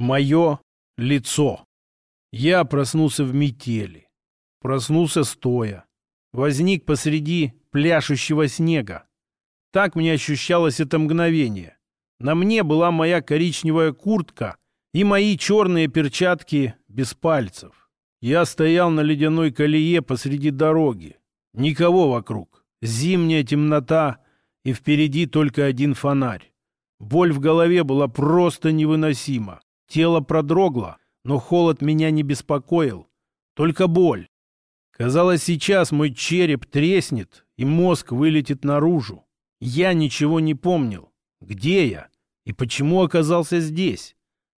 Мое лицо. Я проснулся в метели. Проснулся стоя. Возник посреди пляшущего снега. Так мне ощущалось это мгновение. На мне была моя коричневая куртка и мои черные перчатки без пальцев. Я стоял на ледяной колее посреди дороги. Никого вокруг. Зимняя темнота, и впереди только один фонарь. Боль в голове была просто невыносима. Тело продрогло, но холод меня не беспокоил. Только боль. Казалось, сейчас мой череп треснет, и мозг вылетит наружу. Я ничего не помнил. Где я? И почему оказался здесь?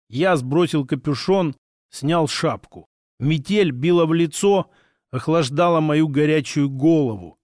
Я сбросил капюшон, снял шапку. Метель била в лицо, охлаждала мою горячую голову.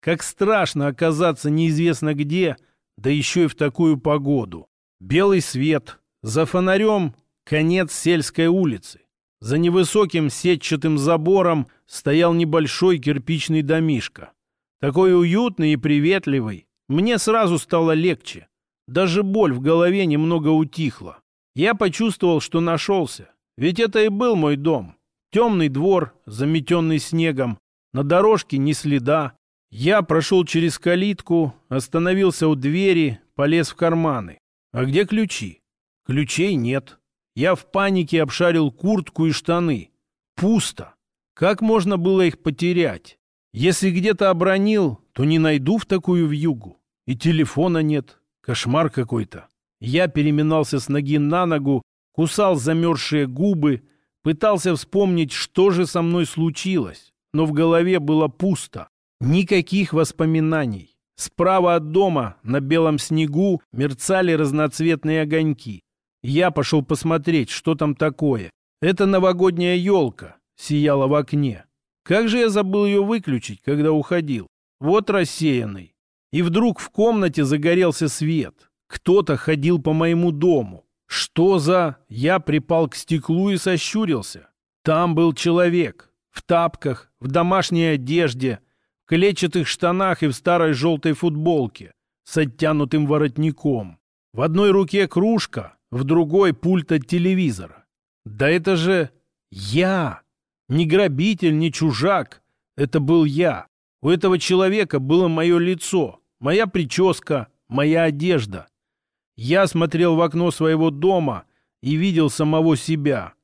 Как страшно оказаться неизвестно где, да еще и в такую погоду. Белый свет. За фонарем Конец сельской улицы. За невысоким сетчатым забором стоял небольшой кирпичный домишко. Такой уютный и приветливый. Мне сразу стало легче. Даже боль в голове немного утихла. Я почувствовал, что нашелся. Ведь это и был мой дом. Темный двор, заметенный снегом. На дорожке ни следа. Я прошел через калитку, остановился у двери, полез в карманы. А где ключи? Ключей нет. Я в панике обшарил куртку и штаны. Пусто. Как можно было их потерять? Если где-то обронил, то не найду в такую вьюгу. И телефона нет. Кошмар какой-то. Я переминался с ноги на ногу, кусал замерзшие губы, пытался вспомнить, что же со мной случилось. Но в голове было пусто. Никаких воспоминаний. Справа от дома на белом снегу мерцали разноцветные огоньки. Я пошел посмотреть, что там такое. Это новогодняя елка сияла в окне. Как же я забыл ее выключить, когда уходил. Вот рассеянный. И вдруг в комнате загорелся свет. Кто-то ходил по моему дому. Что за... Я припал к стеклу и сощурился. Там был человек. В тапках, в домашней одежде, в клетчатых штанах и в старой желтой футболке с оттянутым воротником. В одной руке кружка, в другой пульт от телевизора. Да это же я! Не грабитель, не чужак. Это был я. У этого человека было мое лицо, моя прическа, моя одежда. Я смотрел в окно своего дома и видел самого себя.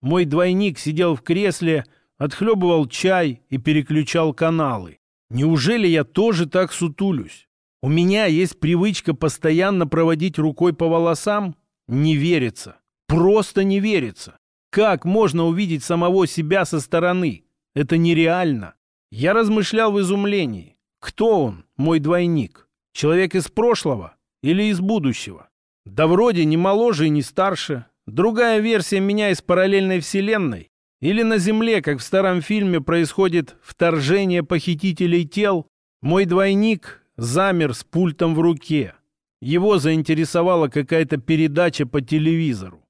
Мой двойник сидел в кресле, отхлебывал чай и переключал каналы. Неужели я тоже так сутулюсь? У меня есть привычка постоянно проводить рукой по волосам? Не верится. Просто не верится. Как можно увидеть самого себя со стороны? Это нереально. Я размышлял в изумлении. Кто он, мой двойник? Человек из прошлого или из будущего? Да вроде не моложе и не старше. Другая версия меня из параллельной вселенной. Или на Земле, как в старом фильме, происходит вторжение похитителей тел. Мой двойник замер с пультом в руке. Его заинтересовала какая-то передача по телевизору.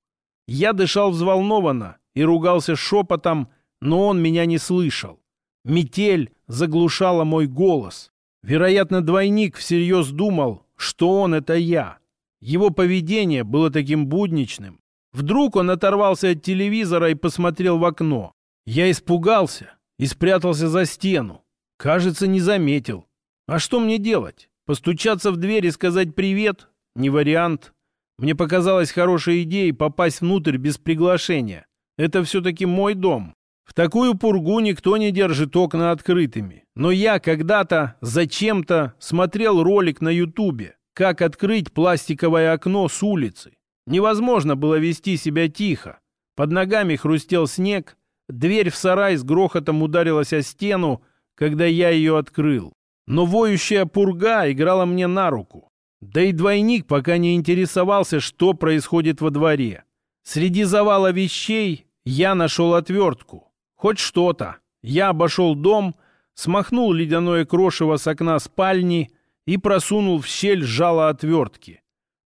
Я дышал взволнованно и ругался шепотом, но он меня не слышал. Метель заглушала мой голос. Вероятно, двойник всерьез думал, что он — это я. Его поведение было таким будничным. Вдруг он оторвался от телевизора и посмотрел в окно. Я испугался и спрятался за стену. Кажется, не заметил. А что мне делать? Постучаться в дверь и сказать «привет» — не вариант. Мне показалась хорошей идеей попасть внутрь без приглашения. Это все-таки мой дом. В такую пургу никто не держит окна открытыми. Но я когда-то зачем-то смотрел ролик на ютубе, как открыть пластиковое окно с улицы. Невозможно было вести себя тихо. Под ногами хрустел снег, дверь в сарай с грохотом ударилась о стену, когда я ее открыл. Но воющая пурга играла мне на руку. Да и двойник пока не интересовался, что происходит во дворе. Среди завала вещей я нашел отвертку. Хоть что-то. Я обошел дом, смахнул ледяное крошево с окна спальни и просунул в щель жало отвертки.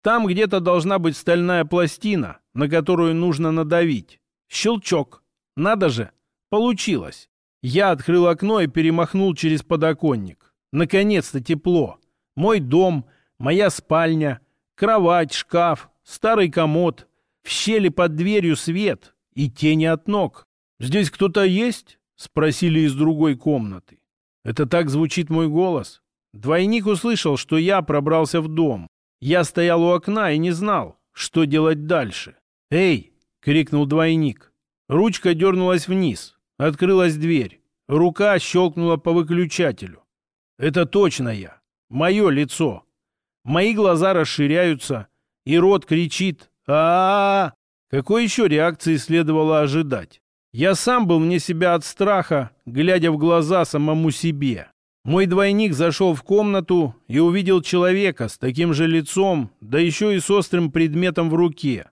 Там где-то должна быть стальная пластина, на которую нужно надавить. Щелчок. Надо же. Получилось. Я открыл окно и перемахнул через подоконник. Наконец-то тепло. Мой дом, моя спальня, кровать, шкаф, старый комод. В щели под дверью свет и тени от ног. «Здесь кто-то есть?» — спросили из другой комнаты. Это так звучит мой голос. Двойник услышал, что я пробрался в дом. Я стоял у окна и не знал, что делать дальше. «Эй!» — крикнул двойник. Ручка дернулась вниз. Открылась дверь. Рука щелкнула по выключателю. Это точно я. Мое лицо. Мои глаза расширяются, и рот кричит а, -а, -а, Какой еще реакции следовало ожидать? Я сам был вне себя от страха, глядя в глаза самому себе. Мой двойник зашел в комнату и увидел человека с таким же лицом, да еще и с острым предметом в руке.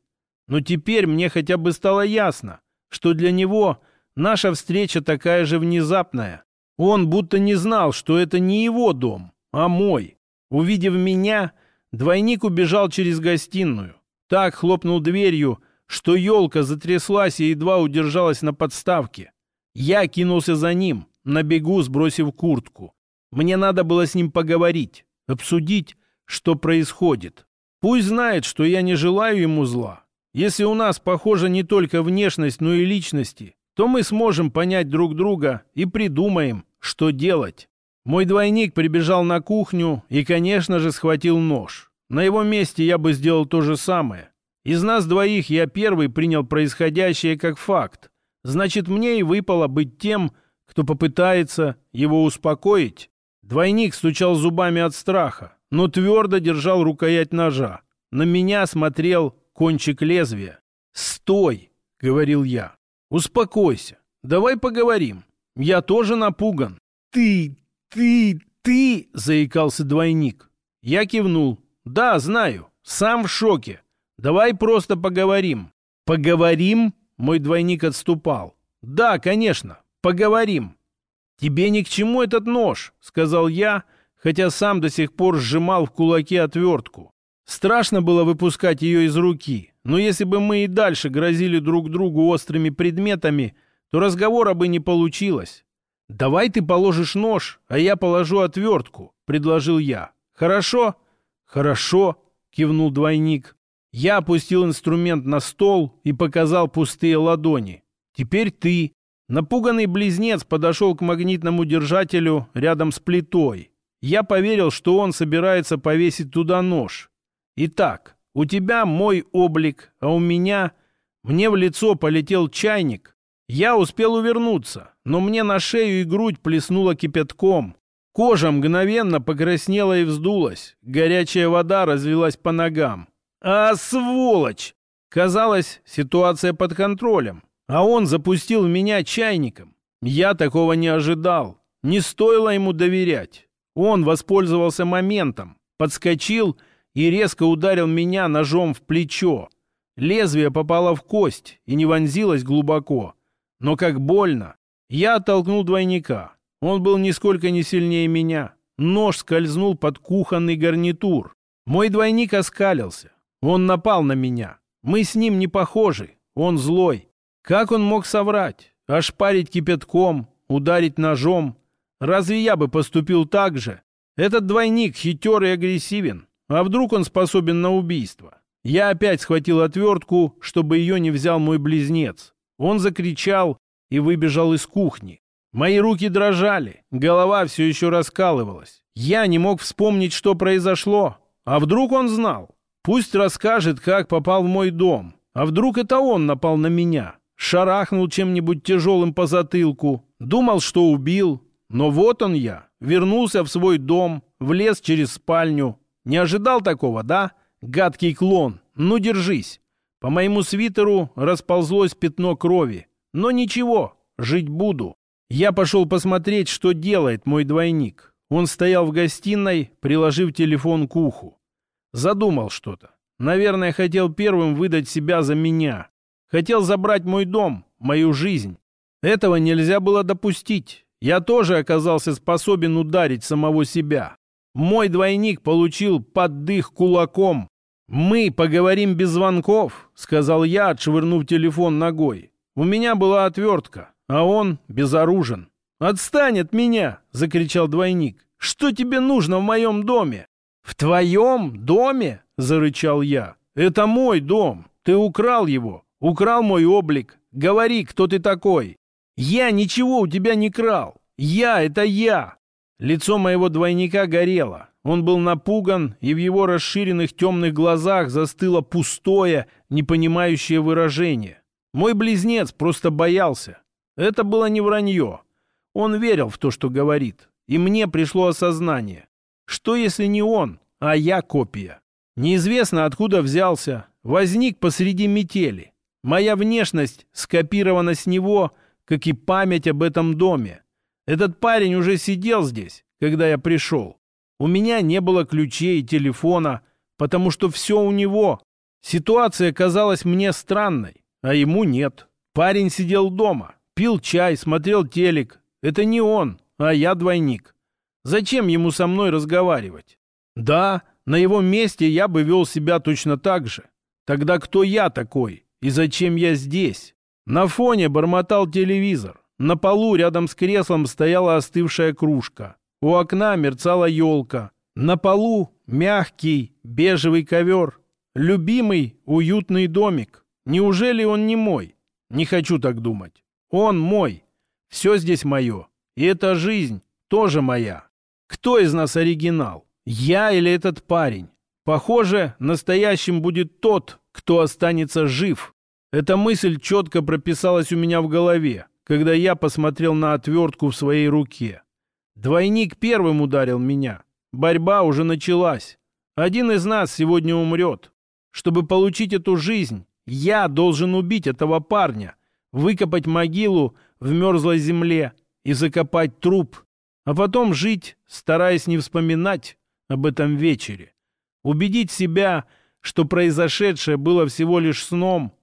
Но теперь мне хотя бы стало ясно, что для него наша встреча такая же внезапная. Он будто не знал, что это не его дом, а мой. Увидев меня, двойник убежал через гостиную. Так хлопнул дверью, что елка затряслась и едва удержалась на подставке. Я кинулся за ним, на бегу сбросив куртку. Мне надо было с ним поговорить, обсудить, что происходит. Пусть знает, что я не желаю ему зла. Если у нас похожа не только внешность, но и личности, то мы сможем понять друг друга и придумаем, что делать. Мой двойник прибежал на кухню и, конечно же, схватил нож. На его месте я бы сделал то же самое. Из нас двоих я первый принял происходящее как факт. Значит, мне и выпало быть тем, кто попытается его успокоить. Двойник стучал зубами от страха, но твердо держал рукоять ножа. На меня смотрел кончик лезвия. «Стой!» — говорил я. «Успокойся. Давай поговорим. Я тоже напуган». «Ты, ты, ты!» — заикался двойник. Я кивнул. «Да, знаю. Сам в шоке. Давай просто поговорим». «Поговорим?» — мой двойник отступал. «Да, конечно. Поговорим». «Тебе ни к чему этот нож», — сказал я, хотя сам до сих пор сжимал в кулаке отвертку. Страшно было выпускать ее из руки, но если бы мы и дальше грозили друг другу острыми предметами, то разговора бы не получилось. «Давай ты положишь нож, а я положу отвертку», — предложил я. «Хорошо?» «Хорошо», — кивнул двойник. Я опустил инструмент на стол и показал пустые ладони. «Теперь ты». Напуганный близнец подошел к магнитному держателю рядом с плитой. Я поверил, что он собирается повесить туда нож. Итак, у тебя мой облик, а у меня... Мне в лицо полетел чайник. Я успел увернуться, но мне на шею и грудь плеснуло кипятком. Кожа мгновенно покраснела и вздулась. Горячая вода разлилась по ногам. А, сволочь! Казалось, ситуация под контролем. А он запустил меня чайником. Я такого не ожидал. Не стоило ему доверять. Он воспользовался моментом, подскочил и резко ударил меня ножом в плечо. Лезвие попало в кость и не вонзилось глубоко. Но как больно. Я оттолкнул двойника. Он был нисколько не сильнее меня. Нож скользнул под кухонный гарнитур. Мой двойник оскалился. Он напал на меня. Мы с ним не похожи. Он злой. Как он мог соврать? Ошпарить кипятком, ударить ножом? Разве я бы поступил так же? Этот двойник хитер и агрессивен. А вдруг он способен на убийство? Я опять схватил отвертку, чтобы ее не взял мой близнец. Он закричал и выбежал из кухни. Мои руки дрожали, голова все еще раскалывалась. Я не мог вспомнить, что произошло. А вдруг он знал? Пусть расскажет, как попал в мой дом. А вдруг это он напал на меня? шарахнул чем-нибудь тяжелым по затылку, думал, что убил. Но вот он я, вернулся в свой дом, влез через спальню. Не ожидал такого, да? Гадкий клон, ну держись. По моему свитеру расползлось пятно крови. Но ничего, жить буду. Я пошел посмотреть, что делает мой двойник. Он стоял в гостиной, приложив телефон к уху. Задумал что-то. Наверное, хотел первым выдать себя за меня. Хотел забрать мой дом, мою жизнь. Этого нельзя было допустить. Я тоже оказался способен ударить самого себя. Мой двойник получил поддых кулаком. «Мы поговорим без звонков», — сказал я, отшвырнув телефон ногой. «У меня была отвертка, а он безоружен». «Отстань от меня!» — закричал двойник. «Что тебе нужно в моем доме?» «В твоем доме?» — зарычал я. «Это мой дом. Ты украл его, украл мой облик. Говори, кто ты такой. Я ничего у тебя не крал. Я — это я. Лицо моего двойника горело. Он был напуган, и в его расширенных темных глазах застыло пустое, непонимающее выражение. Мой близнец просто боялся. Это было не вранье. Он верил в то, что говорит. И мне пришло осознание. Что если не он, а я копия? Неизвестно, откуда взялся. Возник посреди метели. Моя внешность скопирована с него, как и память об этом доме. Этот парень уже сидел здесь, когда я пришел. У меня не было ключей и телефона, потому что все у него. Ситуация казалась мне странной, а ему нет. Парень сидел дома, пил чай, смотрел телек. Это не он, а я двойник. Зачем ему со мной разговаривать? Да, на его месте я бы вел себя точно так же. Тогда кто я такой? И зачем я здесь? На фоне бормотал телевизор. На полу рядом с креслом стояла остывшая кружка. У окна мерцала елка. На полу мягкий бежевый ковер. Любимый уютный домик. Неужели он не мой? Не хочу так думать. Он мой. Все здесь мое. И эта жизнь тоже моя. Кто из нас оригинал? Я или этот парень? Похоже, настоящим будет тот, кто останется жив. Эта мысль четко прописалась у меня в голове когда я посмотрел на отвертку в своей руке. Двойник первым ударил меня. Борьба уже началась. Один из нас сегодня умрет. Чтобы получить эту жизнь, я должен убить этого парня, выкопать могилу в мерзлой земле и закопать труп, а потом жить, стараясь не вспоминать об этом вечере. Убедить себя, что произошедшее было всего лишь сном,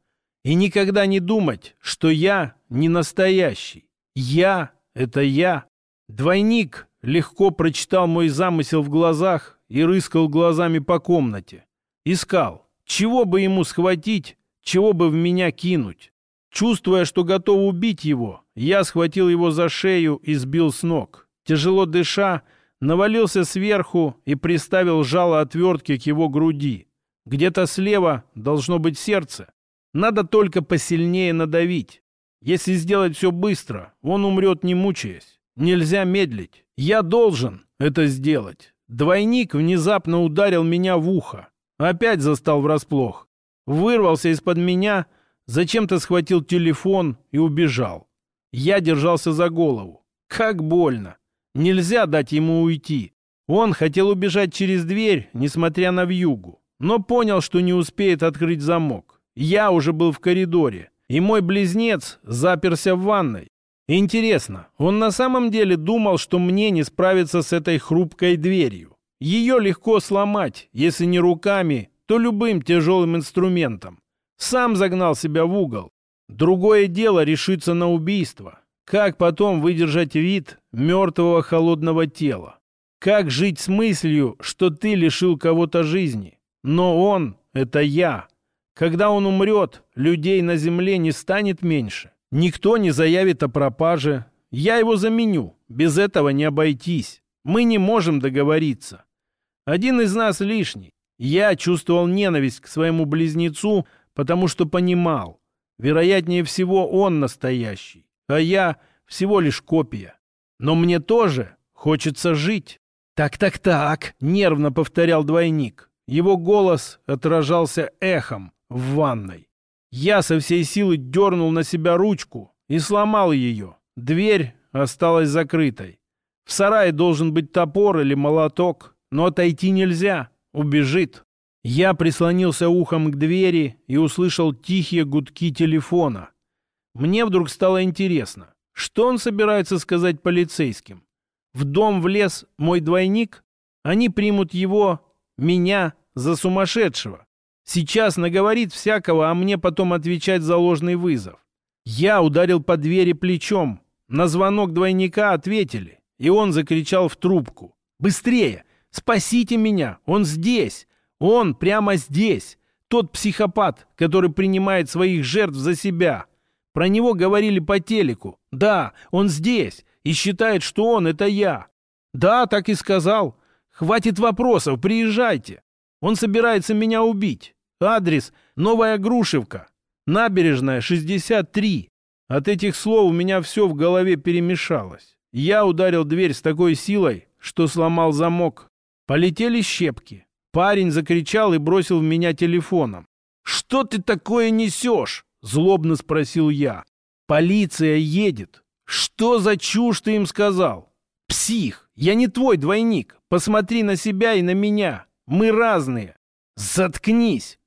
и никогда не думать, что я не настоящий. Я — это я. Двойник легко прочитал мой замысел в глазах и рыскал глазами по комнате. Искал, чего бы ему схватить, чего бы в меня кинуть. Чувствуя, что готов убить его, я схватил его за шею и сбил с ног. Тяжело дыша, навалился сверху и приставил жало отвертки к его груди. Где-то слева должно быть сердце. Надо только посильнее надавить. Если сделать все быстро, он умрет не мучаясь. Нельзя медлить. Я должен это сделать. Двойник внезапно ударил меня в ухо. Опять застал врасплох. Вырвался из-под меня, зачем-то схватил телефон и убежал. Я держался за голову. Как больно. Нельзя дать ему уйти. Он хотел убежать через дверь, несмотря на вьюгу, но понял, что не успеет открыть замок. Я уже был в коридоре, и мой близнец заперся в ванной. Интересно, он на самом деле думал, что мне не справиться с этой хрупкой дверью. Ее легко сломать, если не руками, то любым тяжелым инструментом. Сам загнал себя в угол. Другое дело решиться на убийство. Как потом выдержать вид мертвого холодного тела? Как жить с мыслью, что ты лишил кого-то жизни? Но он — это я. Когда он умрет, людей на земле не станет меньше. Никто не заявит о пропаже. Я его заменю. Без этого не обойтись. Мы не можем договориться. Один из нас лишний. Я чувствовал ненависть к своему близнецу, потому что понимал. Вероятнее всего, он настоящий, а я всего лишь копия. Но мне тоже хочется жить. «Так-так-так», — нервно повторял двойник. Его голос отражался эхом в ванной. Я со всей силы дернул на себя ручку и сломал ее. Дверь осталась закрытой. В сарае должен быть топор или молоток, но отойти нельзя, убежит. Я прислонился ухом к двери и услышал тихие гудки телефона. Мне вдруг стало интересно, что он собирается сказать полицейским. В дом влез мой двойник? Они примут его, меня, за сумасшедшего. Сейчас наговорит всякого, а мне потом отвечать за ложный вызов. Я ударил по двери плечом. На звонок двойника ответили, и он закричал в трубку. «Быстрее! Спасите меня! Он здесь! Он прямо здесь! Тот психопат, который принимает своих жертв за себя! Про него говорили по телеку. Да, он здесь и считает, что он — это я. Да, так и сказал. Хватит вопросов, приезжайте. Он собирается меня убить. Адрес Новая Грушевка. Набережная, 63. От этих слов у меня все в голове перемешалось. Я ударил дверь с такой силой, что сломал замок. Полетели щепки. Парень закричал и бросил в меня телефоном. «Что ты такое несешь?» — злобно спросил я. «Полиция едет. Что за чушь ты им сказал?» «Псих! Я не твой двойник. Посмотри на себя и на меня. Мы разные. Заткнись!»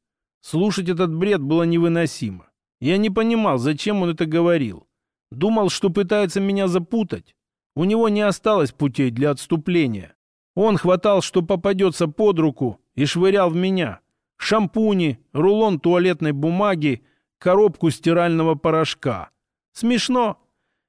Слушать этот бред было невыносимо. Я не понимал, зачем он это говорил. Думал, что пытается меня запутать. У него не осталось путей для отступления. Он хватал, что попадется под руку, и швырял в меня. Шампуни, рулон туалетной бумаги, коробку стирального порошка. Смешно.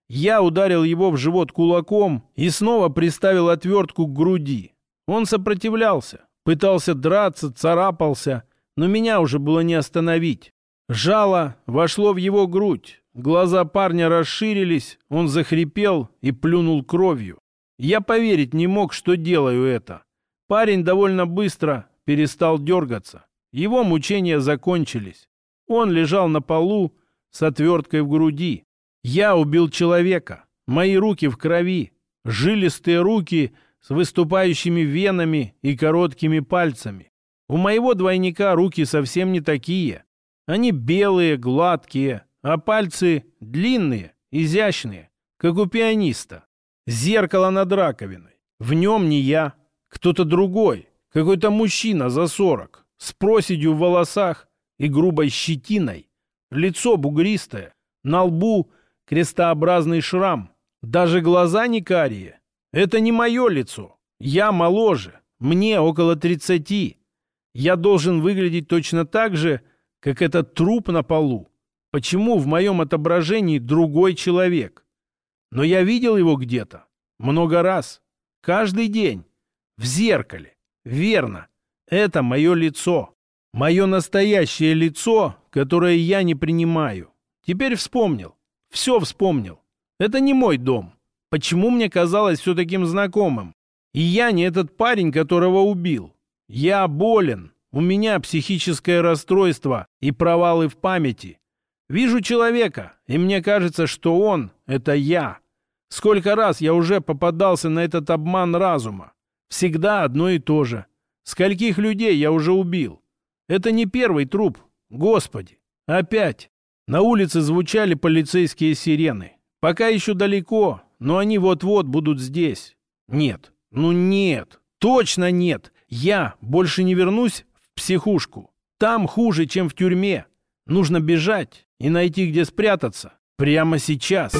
Я ударил его в живот кулаком и снова приставил отвертку к груди. Он сопротивлялся, пытался драться, царапался, но меня уже было не остановить. Жало вошло в его грудь. Глаза парня расширились, он захрипел и плюнул кровью. Я поверить не мог, что делаю это. Парень довольно быстро перестал дергаться. Его мучения закончились. Он лежал на полу с отверткой в груди. Я убил человека. Мои руки в крови. Жилистые руки с выступающими венами и короткими пальцами. У моего двойника руки совсем не такие. Они белые, гладкие, а пальцы длинные, изящные, как у пианиста. Зеркало над раковиной. В нем не я, кто-то другой, какой-то мужчина за сорок, с проседью в волосах и грубой щетиной. Лицо бугристое, на лбу крестообразный шрам, даже глаза не карие. Это не мое лицо. Я моложе, мне около тридцати. Я должен выглядеть точно так же, как этот труп на полу. Почему в моем отображении другой человек? Но я видел его где-то. Много раз. Каждый день. В зеркале. Верно. Это мое лицо. Мое настоящее лицо, которое я не принимаю. Теперь вспомнил. Все вспомнил. Это не мой дом. Почему мне казалось все таким знакомым? И я не этот парень, которого убил. Я болен. У меня психическое расстройство и провалы в памяти. Вижу человека, и мне кажется, что он — это я. Сколько раз я уже попадался на этот обман разума. Всегда одно и то же. Скольких людей я уже убил? Это не первый труп. Господи! Опять! На улице звучали полицейские сирены. Пока еще далеко, но они вот-вот будут здесь. Нет, ну нет, точно нет. Я больше не вернусь в психушку. Там хуже, чем в тюрьме. Нужно бежать и найти, где спрятаться. Прямо сейчас.